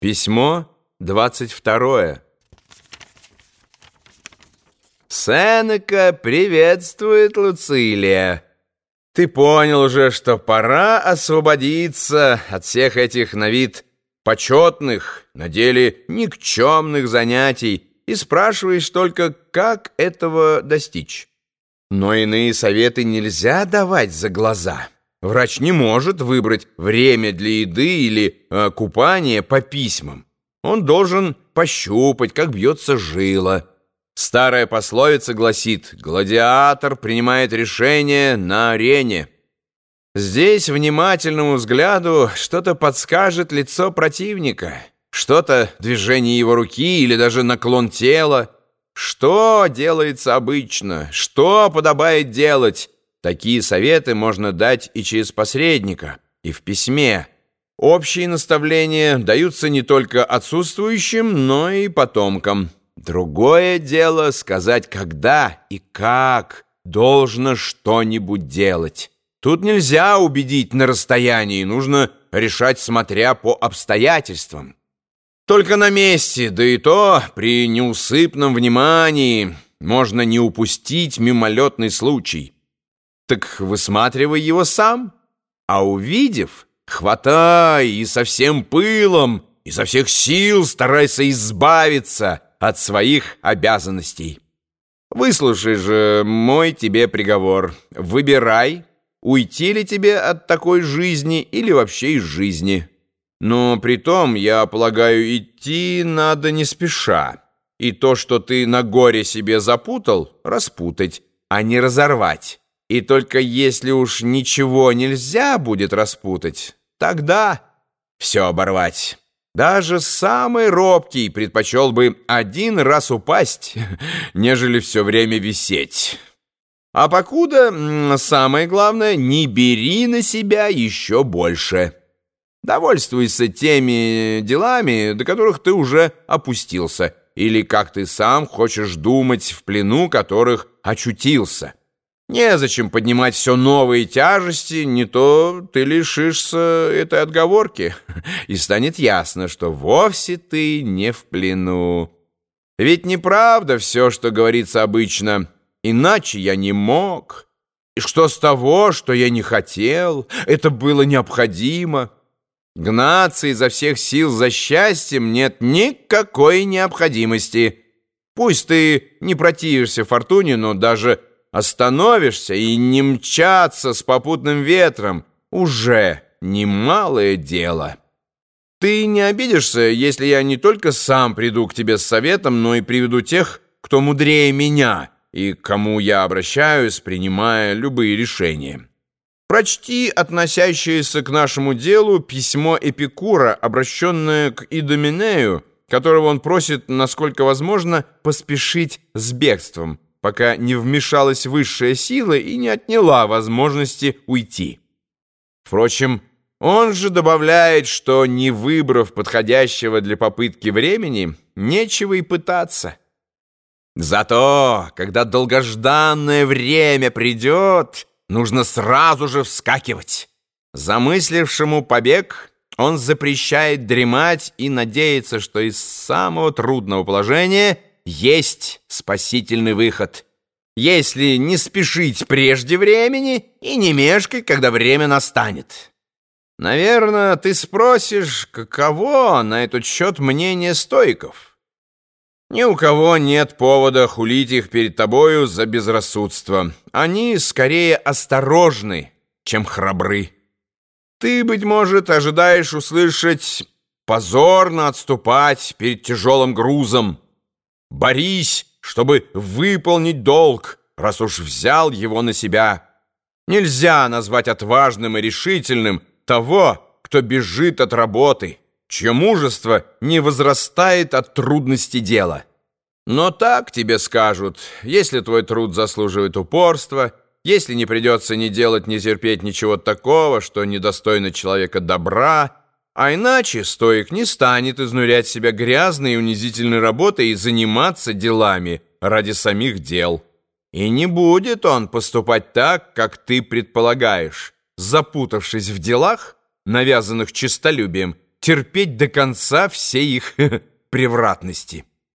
Письмо 22. Сенека приветствует Луцилия. Ты понял уже, что пора освободиться от всех этих на вид почетных, на деле никчемных занятий и спрашиваешь только, как этого достичь. Но иные советы нельзя давать за глаза. Врач не может выбрать время для еды или э, купания по письмам. Он должен пощупать, как бьется жила. Старая пословица гласит «Гладиатор принимает решение на арене». Здесь внимательному взгляду что-то подскажет лицо противника, что-то движение его руки или даже наклон тела. Что делается обычно, что подобает делать – Такие советы можно дать и через посредника, и в письме. Общие наставления даются не только отсутствующим, но и потомкам. Другое дело сказать, когда и как должно что-нибудь делать. Тут нельзя убедить на расстоянии, нужно решать, смотря по обстоятельствам. Только на месте, да и то при неусыпном внимании, можно не упустить мимолетный случай – так высматривай его сам, а увидев, хватай и со всем пылом, и со всех сил старайся избавиться от своих обязанностей. Выслушай же мой тебе приговор. Выбирай, уйти ли тебе от такой жизни или вообще из жизни. Но при том, я полагаю, идти надо не спеша. И то, что ты на горе себе запутал, распутать, а не разорвать. И только если уж ничего нельзя будет распутать, тогда все оборвать. Даже самый робкий предпочел бы один раз упасть, нежели все время висеть. А покуда, самое главное, не бери на себя еще больше. Довольствуйся теми делами, до которых ты уже опустился, или как ты сам хочешь думать, в плену которых очутился. Незачем поднимать все новые тяжести, не то ты лишишься этой отговорки, и станет ясно, что вовсе ты не в плену. Ведь неправда все, что говорится обычно, иначе я не мог. И что с того, что я не хотел, это было необходимо. Гнаться изо всех сил за счастьем нет никакой необходимости. Пусть ты не противишься фортуне, но даже остановишься и не мчаться с попутным ветром уже немалое дело. Ты не обидишься, если я не только сам приду к тебе с советом, но и приведу тех, кто мудрее меня и к кому я обращаюсь, принимая любые решения. Прочти относящееся к нашему делу письмо Эпикура, обращенное к Идоминею, которого он просит, насколько возможно, поспешить с бегством, пока не вмешалась высшая сила и не отняла возможности уйти. Впрочем, он же добавляет, что, не выбрав подходящего для попытки времени, нечего и пытаться. Зато, когда долгожданное время придет, нужно сразу же вскакивать. Замыслившему побег он запрещает дремать и надеется, что из самого трудного положения – есть спасительный выход. Если не спешить прежде времени и не мешкать, когда время настанет. Наверное, ты спросишь, каково на этот счет мнение стойков. Ни у кого нет повода хулить их перед тобою за безрассудство. Они скорее осторожны, чем храбры. Ты, быть может, ожидаешь услышать позорно отступать перед тяжелым грузом, Борись, чтобы выполнить долг, раз уж взял его на себя. Нельзя назвать отважным и решительным того, кто бежит от работы, чье мужество не возрастает от трудности дела. Но так тебе скажут, если твой труд заслуживает упорства, если не придется ни делать, ни терпеть ничего такого, что недостойно человека добра, а иначе стоик не станет изнурять себя грязной и унизительной работой и заниматься делами ради самих дел. И не будет он поступать так, как ты предполагаешь, запутавшись в делах, навязанных честолюбием, терпеть до конца все их превратности.